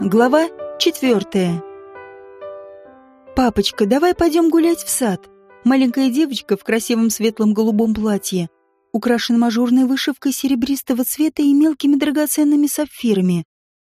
Глава четвертая. «Папочка, давай пойдем гулять в сад». Маленькая девочка в красивом светлом голубом платье, украшена мажорной вышивкой серебристого цвета и мелкими драгоценными сапфирами.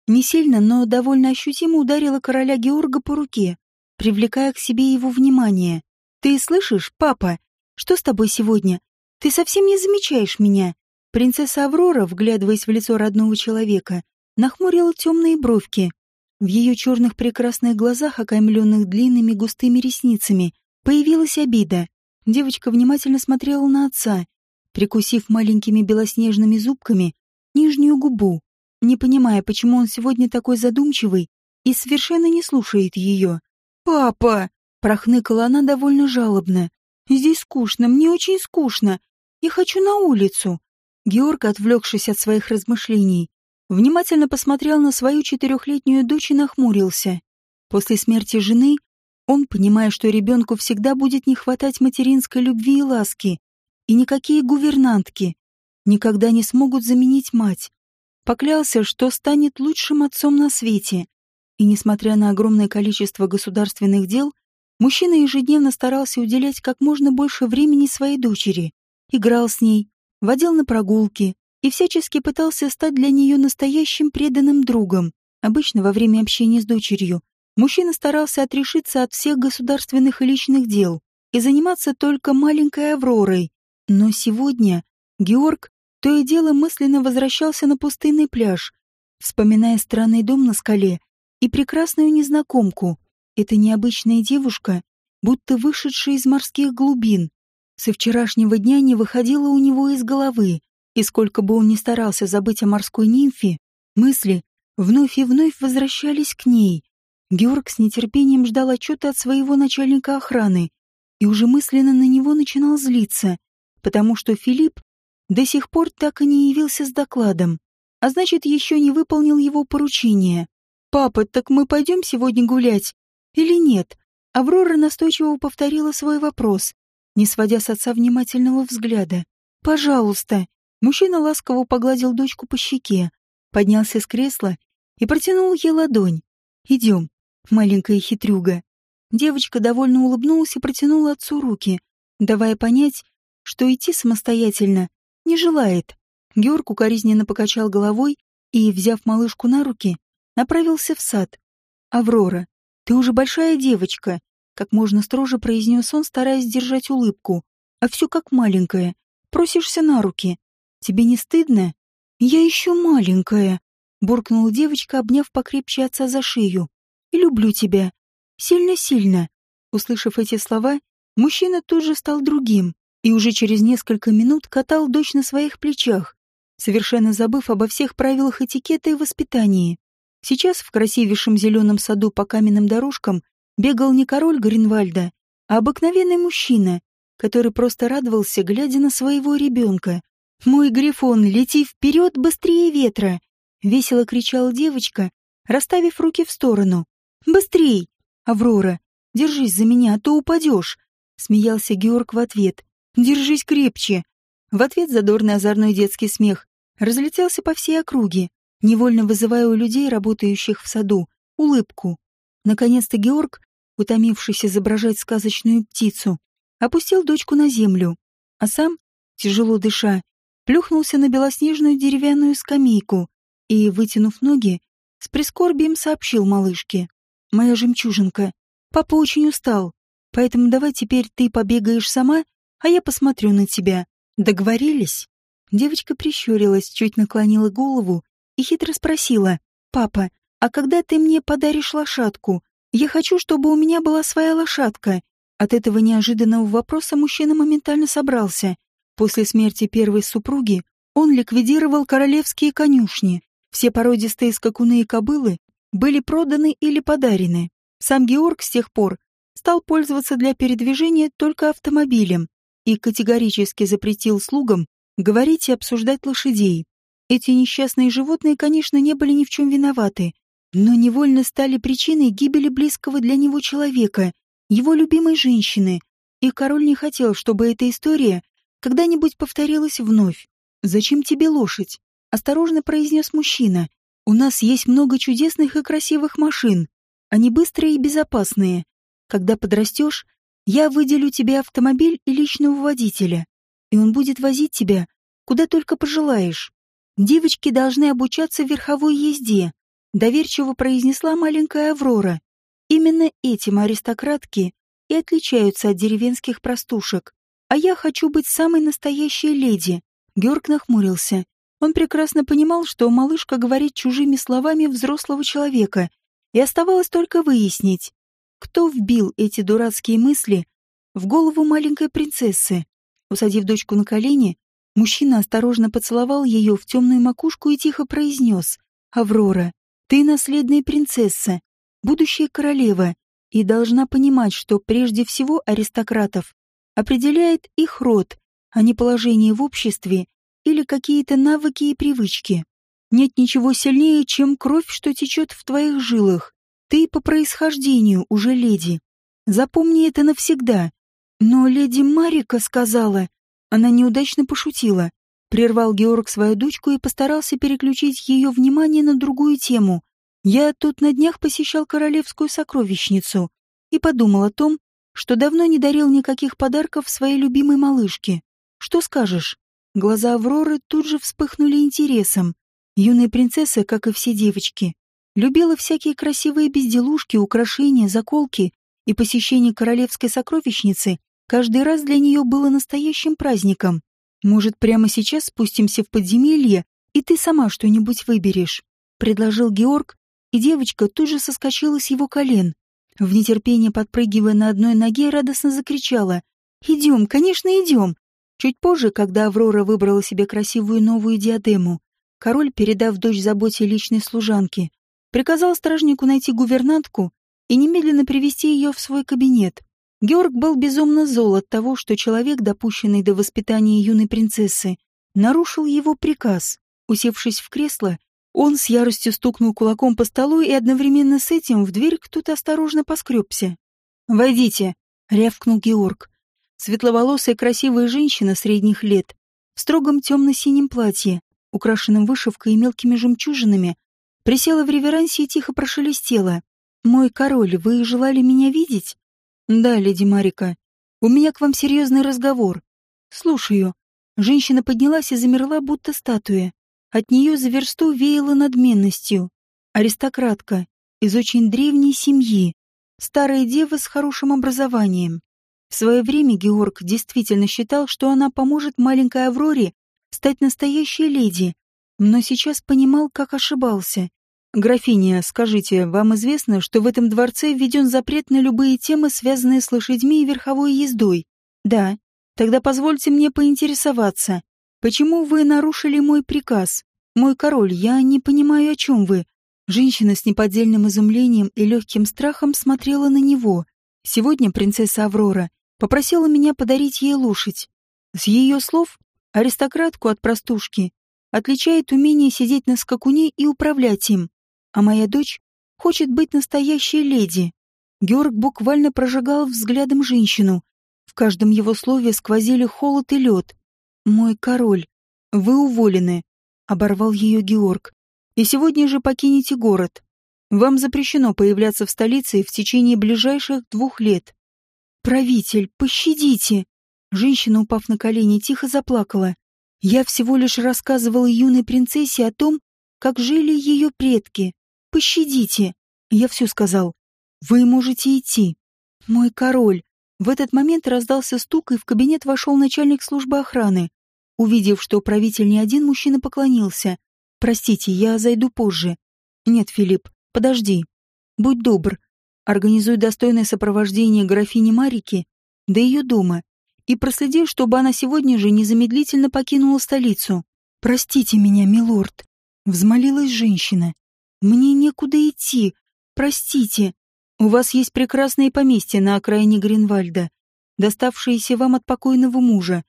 Не сильно, но довольно ощутимо ударила короля Георга по руке, привлекая к себе его внимание. «Ты слышишь, папа? Что с тобой сегодня? Ты совсем не замечаешь меня?» Принцесса Аврора, вглядываясь в лицо родного человека, нахмурила темные бровки. В ее черных прекрасных глазах, окаймленных длинными густыми ресницами, появилась обида. Девочка внимательно смотрела на отца, прикусив маленькими белоснежными зубками нижнюю губу, не понимая, почему он сегодня такой задумчивый и совершенно не слушает ее. «Папа!» — прохныкала она довольно жалобно. «Здесь скучно, мне очень скучно. Я хочу на улицу». Георг, отвлекшись от своих размышлений, внимательно посмотрел на свою четырехлетнюю дочь и нахмурился. После смерти жены он, понимая, что ребенку всегда будет не хватать материнской любви и ласки, и никакие гувернантки никогда не смогут заменить мать, поклялся, что станет лучшим отцом на свете. И несмотря на огромное количество государственных дел, мужчина ежедневно старался уделять как можно больше времени своей дочери, играл с ней, водил на прогулки, и всячески пытался стать для нее настоящим преданным другом. Обычно во время общения с дочерью мужчина старался отрешиться от всех государственных и личных дел и заниматься только маленькой Авророй. Но сегодня Георг то и дело мысленно возвращался на пустынный пляж, вспоминая странный дом на скале и прекрасную незнакомку. Эта необычная девушка, будто вышедшая из морских глубин, со вчерашнего дня не выходила у него из головы. И сколько бы он ни старался забыть о морской нимфе, мысли вновь и вновь возвращались к ней. Георг с нетерпением ждал отчета от своего начальника охраны и уже мысленно на него начинал злиться, потому что Филипп до сих пор так и не явился с докладом, а значит, еще не выполнил его поручение. «Папа, так мы пойдем сегодня гулять? Или нет?» Аврора настойчиво повторила свой вопрос, не сводя с отца внимательного взгляда. «Пожалуйста, Мужчина ласково погладил дочку по щеке, поднялся с кресла и протянул ей ладонь. «Идем, маленькая хитрюга». Девочка довольно улыбнулась и протянула отцу руки, давая понять, что идти самостоятельно не желает. Георг укоризненно покачал головой и, взяв малышку на руки, направился в сад. «Аврора, ты уже большая девочка», — как можно строже произнес он, стараясь сдержать улыбку. «А все как маленькая. Просишься на руки. Тебе не стыдно? Я еще маленькая, буркнула девочка, обняв покрепче отца за шею. Люблю тебя. Сильно-сильно. Услышав эти слова, мужчина тут же стал другим и уже через несколько минут катал дочь на своих плечах, совершенно забыв обо всех правилах этикета и воспитании. Сейчас в красивейшем зеленом саду по каменным дорожкам бегал не король Гринвальда, а обыкновенный мужчина, который просто радовался, глядя на своего ребенка. «Мой грифон, лети вперед быстрее ветра!» — весело кричала девочка, расставив руки в сторону. «Быстрей! Аврора, держись за меня, а то упадешь!» — смеялся Георг в ответ. «Держись крепче!» В ответ задорный озорной детский смех разлетелся по всей округе, невольно вызывая у людей, работающих в саду, улыбку. Наконец-то Георг, утомившись изображать сказочную птицу, опустил дочку на землю, а сам, тяжело дыша, плюхнулся на белоснежную деревянную скамейку и, вытянув ноги, с прискорбием сообщил малышке. «Моя жемчужинка, папа очень устал, поэтому давай теперь ты побегаешь сама, а я посмотрю на тебя. Договорились?» Девочка прищурилась, чуть наклонила голову и хитро спросила. «Папа, а когда ты мне подаришь лошадку? Я хочу, чтобы у меня была своя лошадка». От этого неожиданного вопроса мужчина моментально собрался После смерти первой супруги он ликвидировал королевские конюшни. Все породистые скакуны и кобылы были проданы или подарены. Сам Георг с тех пор стал пользоваться для передвижения только автомобилем и категорически запретил слугам говорить и обсуждать лошадей. Эти несчастные животные, конечно, не были ни в чем виноваты, но невольно стали причиной гибели близкого для него человека, его любимой женщины, и король не хотел, чтобы эта история когда-нибудь повторилось вновь. «Зачем тебе лошадь?» — осторожно произнес мужчина, У нас есть много чудесных и красивых машин. Они быстрые и безопасные. Когда подрастешь, я выделю тебе автомобиль и личного водителя, и он будет возить тебя, куда только пожелаешь. Девочки должны обучаться верховой езде, доверчиво произнесла маленькая Аврора. Именно этим аристократки и отличаются от деревенских простушек. А я хочу быть самой настоящей леди. Георг нахмурился. Он прекрасно понимал, что малышка говорит чужими словами взрослого человека, и оставалось только выяснить, кто вбил эти дурацкие мысли в голову маленькой принцессы. Усадив дочку на колени, мужчина осторожно поцеловал ее в темную макушку и тихо произнес «Аврора, ты наследная принцесса, будущая королева, и должна понимать, что прежде всего аристократов определяет их род, а не положение в обществе или какие-то навыки и привычки. Нет ничего сильнее, чем кровь, что течет в твоих жилах. Ты по происхождению уже леди. Запомни это навсегда. Но леди Марика сказала... Она неудачно пошутила. Прервал Георг свою дочку и постарался переключить ее внимание на другую тему. Я тут на днях посещал королевскую сокровищницу и подумал о том, что давно не дарил никаких подарков своей любимой малышке. Что скажешь? Глаза Авроры тут же вспыхнули интересом. Юная принцесса, как и все девочки, любила всякие красивые безделушки, украшения, заколки, и посещение королевской сокровищницы каждый раз для нее было настоящим праздником. Может, прямо сейчас спустимся в подземелье, и ты сама что-нибудь выберешь, предложил Георг, и девочка тут же соскочила с его колен. В нетерпении подпрыгивая на одной ноге, радостно закричала. «Идем, конечно, идем!» Чуть позже, когда Аврора выбрала себе красивую новую диадему, король, передав дочь заботе личной служанки, приказал стражнику найти гувернантку и немедленно привести ее в свой кабинет. Георг был безумно зол от того, что человек, допущенный до воспитания юной принцессы, нарушил его приказ. Усевшись в кресло, он с яростью стукнул кулаком по столу, и одновременно с этим в дверь кто-то осторожно поскребся. «Войдите!» — рявкнул Георг. Светловолосая красивая женщина средних лет, в строгом темно-синем платье, украшенном вышивкой и мелкими жемчужинами, присела в реверансе и тихо прошелестела. «Мой король, вы желали меня видеть?» «Да, леди Марика. У меня к вам серьезный разговор. Слушаю». Женщина поднялась и замерла, будто статуя. От нее за версту веяло надменностью. Аристократка, из очень древней семьи, старая дева с хорошим образованием. В свое время Георг действительно считал, что она поможет маленькой Авроре стать настоящей леди, но сейчас понимал, как ошибался. «Графиня, скажите, вам известно, что в этом дворце введен запрет на любые темы, связанные с лошадьми и верховой ездой?» «Да. Тогда позвольте мне поинтересоваться. Почему вы нарушили мой приказ? Мой король, я не понимаю, о чем вы». Женщина с неподдельным изумлением и легким страхом смотрела на него. Сегодня принцесса Аврора попросила меня подарить ей лошадь. С ее слов, аристократку от простушки отличает умение сидеть на скакуне и управлять им а моя дочь хочет быть настоящей леди. Георг буквально прожигал взглядом женщину. В каждом его слове сквозили холод и лед. «Мой король, вы уволены», — оборвал ее Георг. «И сегодня же покинете город. Вам запрещено появляться в столице в течение ближайших двух лет». «Правитель, пощадите!» Женщина, упав на колени, тихо заплакала. «Я всего лишь рассказывала юной принцессе о том, как жили ее предки. Пощадите. Я все сказал. Вы можете идти. Мой король. В этот момент раздался стук, и в кабинет вошел начальник службы охраны. Увидев, что правитель не один, мужчина поклонился. «Простите, я зайду позже». «Нет, Филипп, подожди. Будь добр. Организуй достойное сопровождение графини Марики до ее дома и проследи, чтобы она сегодня же незамедлительно покинула столицу. Простите меня, милорд», — взмолилась женщина. Мне некуда идти. Простите. У вас есть прекрасное поместье на окраине Гринвальда, доставшееся вам от покойного мужа.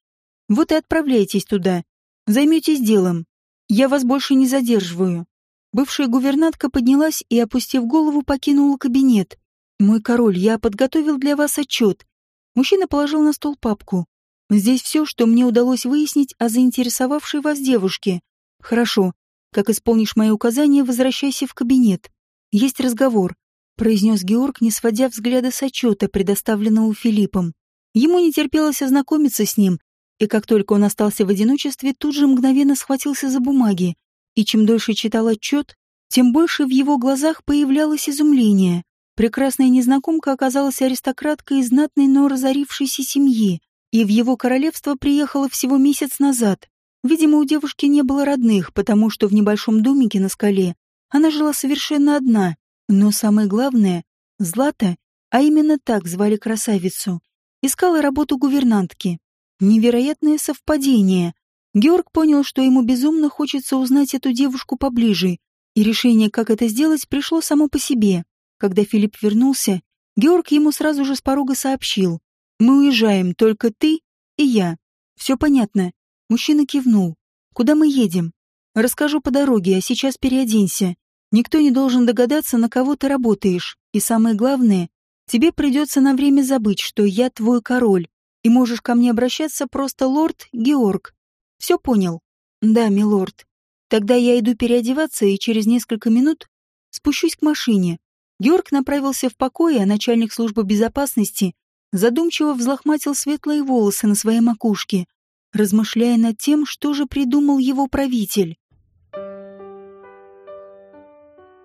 Вот и отправляйтесь туда. Займитесь делом. Я вас больше не задерживаю. Бывшая гувернантка поднялась и, опустив голову, покинула кабинет. «Мой король, я подготовил для вас отчет». Мужчина положил на стол папку. «Здесь все, что мне удалось выяснить о заинтересовавшей вас девушке». «Хорошо. Как исполнишь мои указания, возвращайся в кабинет. Есть разговор», — произнес Георг, не сводя взгляда с отчета, предоставленного Филиппом. Ему не терпелось ознакомиться с ним, и как только он остался в одиночестве, тут же мгновенно схватился за бумаги. И чем дольше читал отчет, тем больше в его глазах появлялось изумление. Прекрасная незнакомка оказалась аристократкой из знатной, но разорившейся семьи, и в его королевство приехала всего месяц назад. Видимо, у девушки не было родных, потому что в небольшом домике на скале она жила совершенно одна. Но самое главное, Злата, а именно так звали красавицу, искала работу гувернантки. Невероятное совпадение. Георг понял, что ему безумно хочется узнать эту девушку поближе, и решение, как это сделать, пришло само по себе. Когда Филипп вернулся, Георг ему сразу же с порога сообщил. «Мы уезжаем, только ты и я. Все понятно». Мужчина кивнул. «Куда мы едем?» «Расскажу по дороге, а сейчас переоденься. Никто не должен догадаться, на кого ты работаешь. И самое главное, тебе придется на время забыть, что я твой король, и можешь ко мне обращаться просто лорд Георг. Все понял?» «Да, милорд. Тогда я иду переодеваться и через несколько минут спущусь к машине. Георг направился в покой, а начальник службы безопасности задумчиво взлохматил светлые волосы на своей макушке, размышляя над тем, что же придумал его правитель.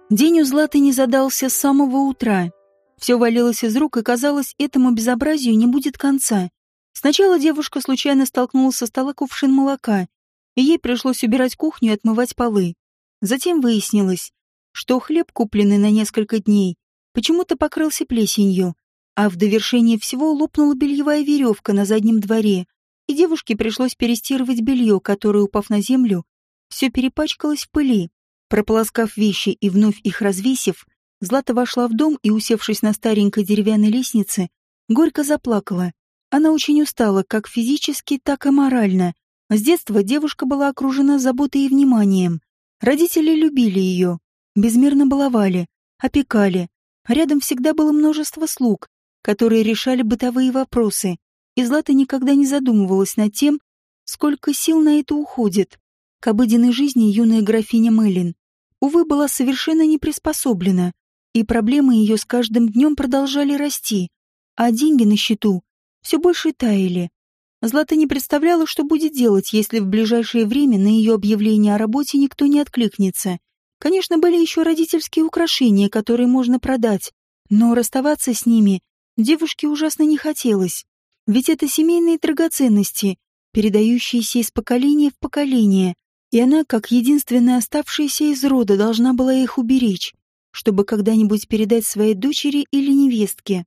День у Златы не задался с самого утра. Все валилось из рук, и казалось, этому безобразию не будет конца. Сначала девушка случайно столкнулась со стола кувшин молока, и ей пришлось убирать кухню и отмывать полы. Затем выяснилось, что хлеб, купленный на несколько дней, почему-то покрылся плесенью, а в довершение всего лопнула бельевая веревка на заднем дворе, и девушке пришлось перестирывать белье, которое, упав на землю, все перепачкалось в пыли. Прополоскав вещи и вновь их развесив, Злата вошла в дом и, усевшись на старенькой деревянной лестнице, горько заплакала. Она очень устала как физически, так и морально. С детства девушка была окружена заботой и вниманием. Родители любили ее, безмерно баловали, опекали. Рядом всегда было множество слуг, которые решали бытовые вопросы, и Злата никогда не задумывалась над тем, сколько сил на это уходит. К обыденной жизни юная графиня Мэлин, увы, была совершенно не приспособлена, и проблемы ее с каждым днем продолжали расти, а деньги на счету все больше таяли. Злата не представляла, что будет делать, если в ближайшее время на ее объявление о работе никто не откликнется. Конечно, были еще родительские украшения, которые можно продать, но расставаться с ними девушке ужасно не хотелось. Ведь это семейные драгоценности, передающиеся из поколения в поколение, и она, как единственная оставшаяся из рода, должна была их уберечь, чтобы когда-нибудь передать своей дочери или невестке.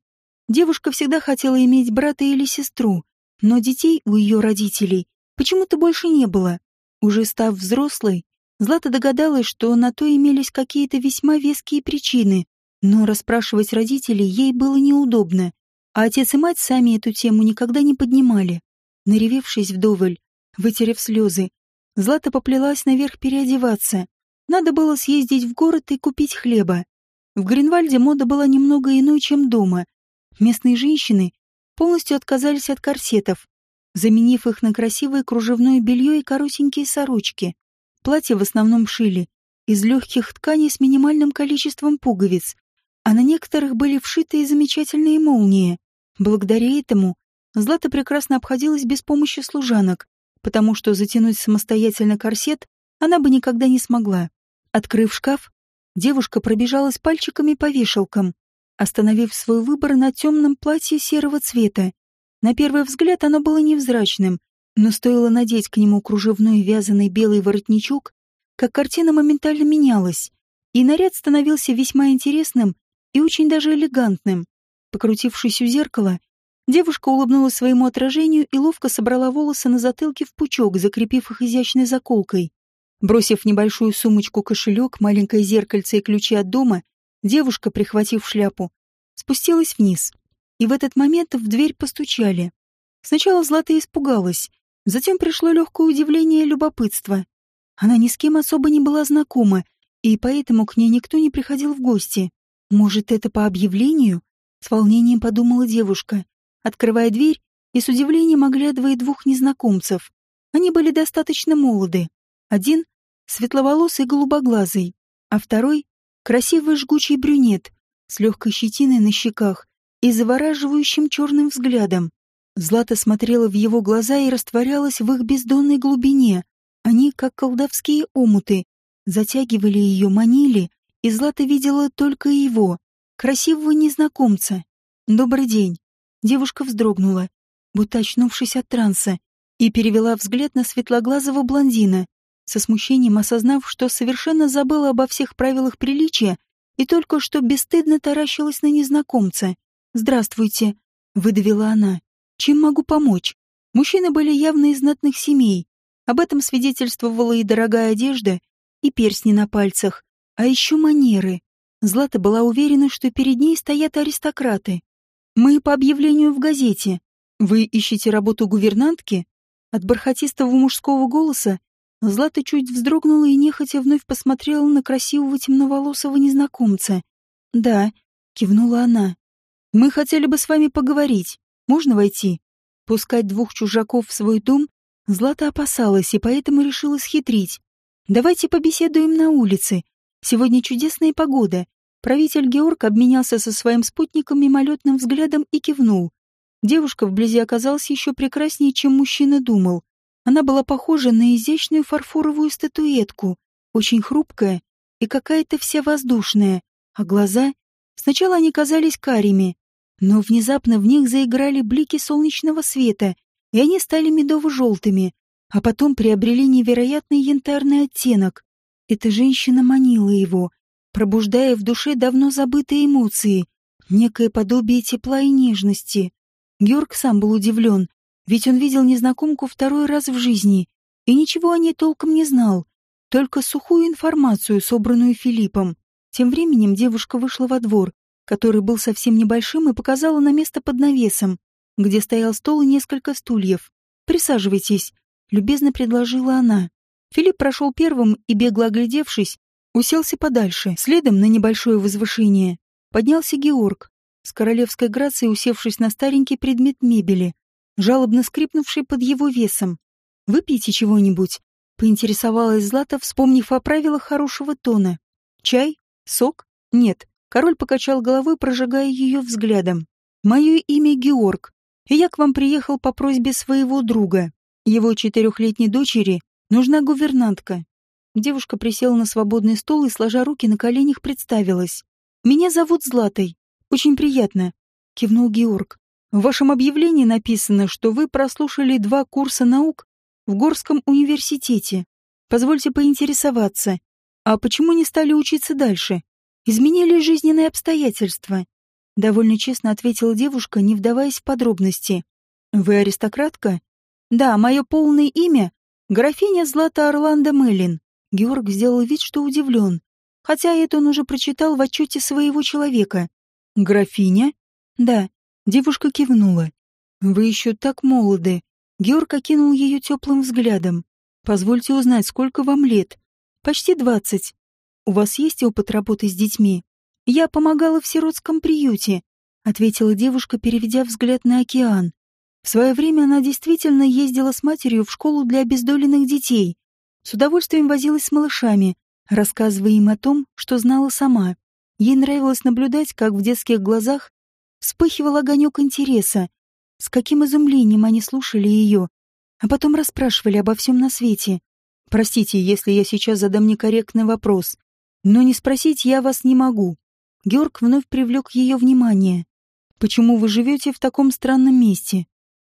Девушка всегда хотела иметь брата или сестру, но детей у ее родителей почему-то больше не было. Уже став взрослой, Злата догадалась, что на то имелись какие-то весьма веские причины, но расспрашивать родителей ей было неудобно, а отец и мать сами эту тему никогда не поднимали. Наревевшись вдоволь, вытерев слезы, Злата поплелась наверх переодеваться. Надо было съездить в город и купить хлеба. В Гринвальде мода была немного иной, чем дома. Местные женщины полностью отказались от корсетов, заменив их на красивое кружевное белье и коротенькие сорочки. Платья в основном шили из легких тканей с минимальным количеством пуговиц, а на некоторых были вшитые замечательные молнии. Благодаря этому Злата прекрасно обходилась без помощи служанок, потому что затянуть самостоятельно корсет она бы никогда не смогла. Открыв шкаф, девушка пробежалась пальчиками по вешалкам, остановив свой выбор на темном платье серого цвета. На первый взгляд оно было невзрачным, но стоило надеть к нему кружевной вязаный белый воротничок, как картина моментально менялась, и наряд становился весьма интересным и очень даже элегантным. Покрутившись у зеркала, девушка улыбнулась своему отражению и ловко собрала волосы на затылке в пучок, закрепив их изящной заколкой. Бросив небольшую сумочку-кошелек, маленькое зеркальце и ключи от дома, девушка, прихватив шляпу, спустилась вниз. И в этот момент в дверь постучали. Сначала Злата испугалась, Затем пришло легкое удивление и любопытство. Она ни с кем особо не была знакома, и поэтому к ней никто не приходил в гости. Может, это по объявлению? С волнением подумала девушка, открывая дверь и с удивлением оглядывая двух незнакомцев. Они были достаточно молоды. Один светловолосый голубоглазый, а второй — красивый жгучий брюнет с легкой щетиной на щеках и завораживающим черным взглядом. Злата смотрела в его глаза и растворялась в их бездонной глубине. Они, как колдовские омуты, затягивали ее, манили, и Злата видела только его, красивого незнакомца. «Добрый день». Девушка вздрогнула, будто очнувшись от транса, и перевела взгляд на светлоглазого блондина, со смущением осознав, что совершенно забыла обо всех правилах приличия и только что бесстыдно таращилась на незнакомца. «Здравствуйте», — выдавила она. «Чем могу помочь?» Мужчины были явно из знатных семей. Об этом свидетельствовала и дорогая одежда, и перстни на пальцах, а еще манеры. Злата была уверена, что перед ней стоят аристократы. «Мы по объявлению в газете. Вы ищете работу гувернантки?» От бархатистого мужского голоса Злата чуть вздрогнула и нехотя вновь посмотрела на красивого темноволосого незнакомца. «Да», — кивнула она. «Мы хотели бы с вами поговорить. Можно войти?» Пускать двух чужаков в свой дом Злата опасалась и поэтому решила схитрить. «Давайте побеседуем на улице. Сегодня чудесная погода. Правитель Георг обменялся со своим спутником мимолетным взглядом и кивнул. Девушка вблизи оказалась еще прекраснее, чем мужчина думал. Она была похожа на изящную фарфоровую статуэтку, очень хрупкая и какая-то вся воздушная, а глаза... Сначала они казались карими, но внезапно в них заиграли блики солнечного света, и они стали медово-желтыми, а потом приобрели невероятный янтарный оттенок. Эта женщина манила его, пробуждая в душе давно забытые эмоции, некое подобие тепла и нежности. Георг сам был удивлен, ведь он видел незнакомку второй раз в жизни и ничего о ней толком не знал, только сухую информацию, собранную Филиппом. Тем временем девушка вышла во двор, который был совсем небольшим, и показала на место под навесом, где стоял стол и несколько стульев. «Присаживайтесь», — любезно предложила она. Филипп прошел первым и, бегло оглядевшись, уселся подальше, следом на небольшое возвышение. Поднялся Георг, с королевской грацией усевшись на старенький предмет мебели, жалобно скрипнувший под его весом. «Выпейте чего-нибудь», — поинтересовалась Злата, вспомнив о правилах хорошего тона. «Чай? Сок? Нет». Король покачал головой, прожигая ее взглядом. «Мое имя Георг, и я к вам приехал по просьбе своего друга. Его четырехлетней дочери нужна гувернантка». Девушка присела на свободный стул и, сложа руки на коленях, представилась. «Меня зовут Златой. Очень приятно», — кивнул Георг. «В вашем объявлении написано, что вы прослушали два курса наук в Горском университете. Позвольте поинтересоваться, а почему не стали учиться дальше? Изменили жизненные обстоятельства?» Довольно честно ответила девушка, не вдаваясь в подробности. «Вы аристократка?» «Да, мое полное имя — графиня Злата Орландо Меллин». Георг сделал вид, что удивлен, хотя это он уже прочитал в отчете своего человека. «Графиня?» «Да». Девушка кивнула. «Вы еще так молоды». Георг окинул ее теплым взглядом. «Позвольте узнать, сколько вам лет?» «Почти двадцать. У вас есть опыт работы с детьми?» «Я помогала в сиротском приюте», — ответила девушка, переведя взгляд на океан. В свое время она действительно ездила с матерью в школу для обездоленных детей. С удовольствием возилась с малышами, рассказывая им о том, что знала сама. Ей нравилось наблюдать, как в детских глазах вспыхивал огонек интереса, с каким изумлением они слушали ее, а потом расспрашивали обо всем на свете. «Простите, если я сейчас задам некорректный вопрос, но не спросить я вас не могу». Георг вновь привлек ее внимание. «Почему вы живете в таком странном месте?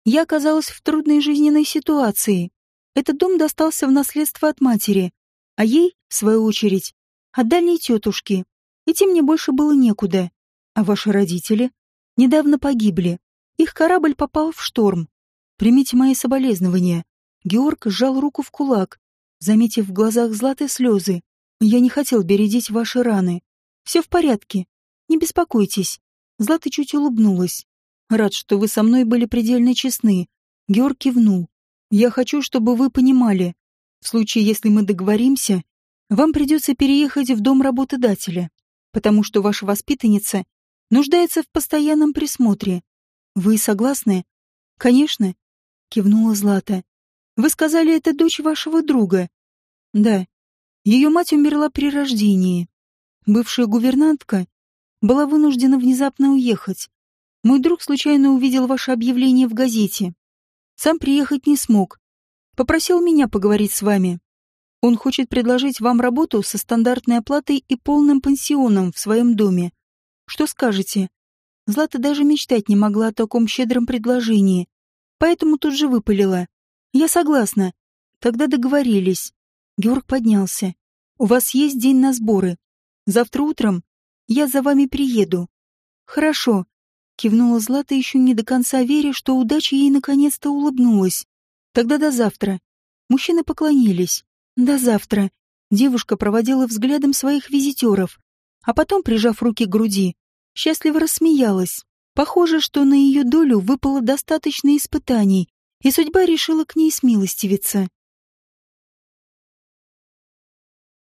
Я оказалась в трудной жизненной ситуации. Этот дом достался в наследство от матери, а ей, в свою очередь, от дальней тетушки. Идти мне больше было некуда. А ваши родители? Недавно погибли. Их корабль попал в шторм. Примите мои соболезнования. Георг сжал руку в кулак, заметив в глазах Златы слезы. Я не хотел бередить ваши раны. Все в порядке. Не беспокойтесь. Злата чуть улыбнулась. Рад, что вы со мной были предельно честны. Георг кивнул. Я хочу, чтобы вы понимали. В случае, если мы договоримся, вам придется переехать в дом работодателя потому что ваша воспитанница нуждается в постоянном присмотре. Вы согласны? Конечно, кивнула Злата. Вы сказали, это дочь вашего друга. Да. Ее мать умерла при рождении. Бывшая гувернантка была вынуждена внезапно уехать. Мой друг случайно увидел ваше объявление в газете. Сам приехать не смог. Попросил меня поговорить с вами. Он хочет предложить вам работу со стандартной оплатой и полным пансионом в своем доме. Что скажете? Злата даже мечтать не могла о таком щедром предложении, поэтому тут же выпалила. Я согласна. Тогда договорились. Георг поднялся. У вас есть день на сборы. Завтра утром я за вами приеду. Хорошо. Кивнула Злата, еще не до конца веря, что удача ей наконец-то улыбнулась. Тогда до завтра. Мужчины поклонились. До завтра. Девушка проводила взглядом своих визитеров, а потом, прижав руки к груди, счастливо рассмеялась. Похоже, что на ее долю выпало достаточно испытаний, и судьба решила к ней смилостивиться.